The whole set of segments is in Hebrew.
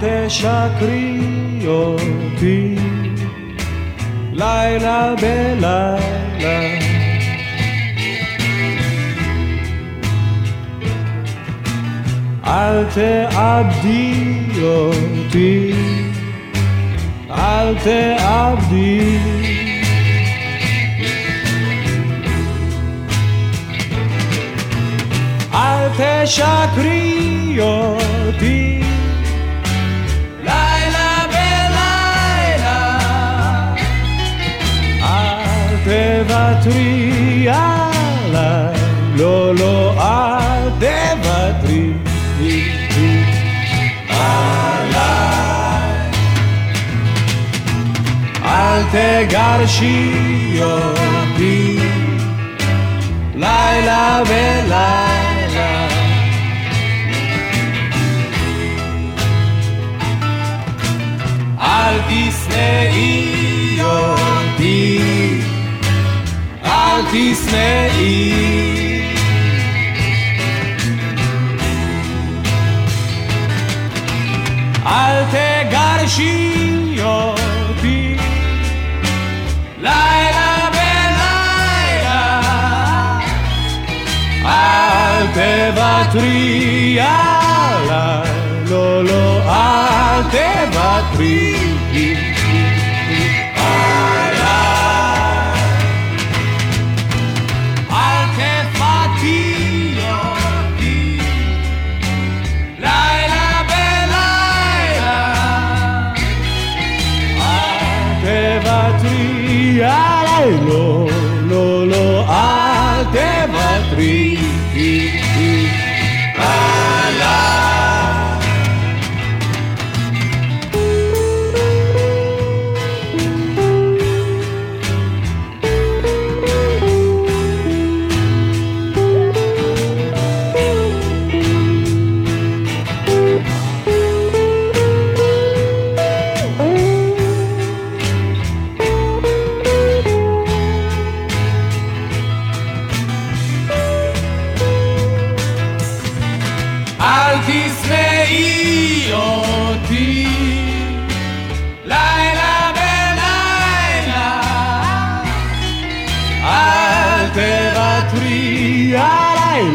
תשקרי אותי. לילה בלילה. אל תאבדי אותי, אל תאבדי. אל תשקרי תוותרי עליי, לא, לא, אל תוותרי. אל תגרשי אותי. לילה ולילה. אל תשנאי תשנאי אל תגרשי אותי. לילה בלילה אל תוותרי עליי. לא לא אל תוותרי עליי, לא, לא, לא, אל תוותרי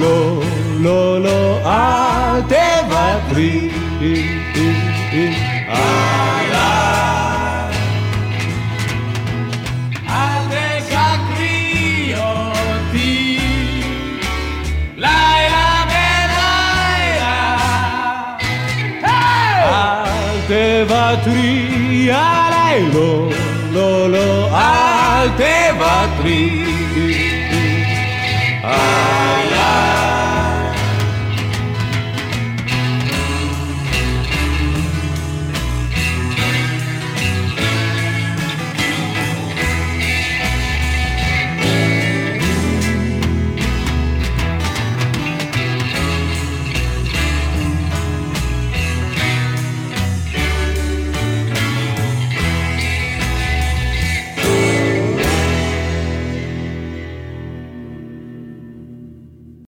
לא לא לא אל תוותרי עליי אל תשקרי אותי. לילה בלילה אל תוותרי עליי, לא, לא, לא, אל תוותרי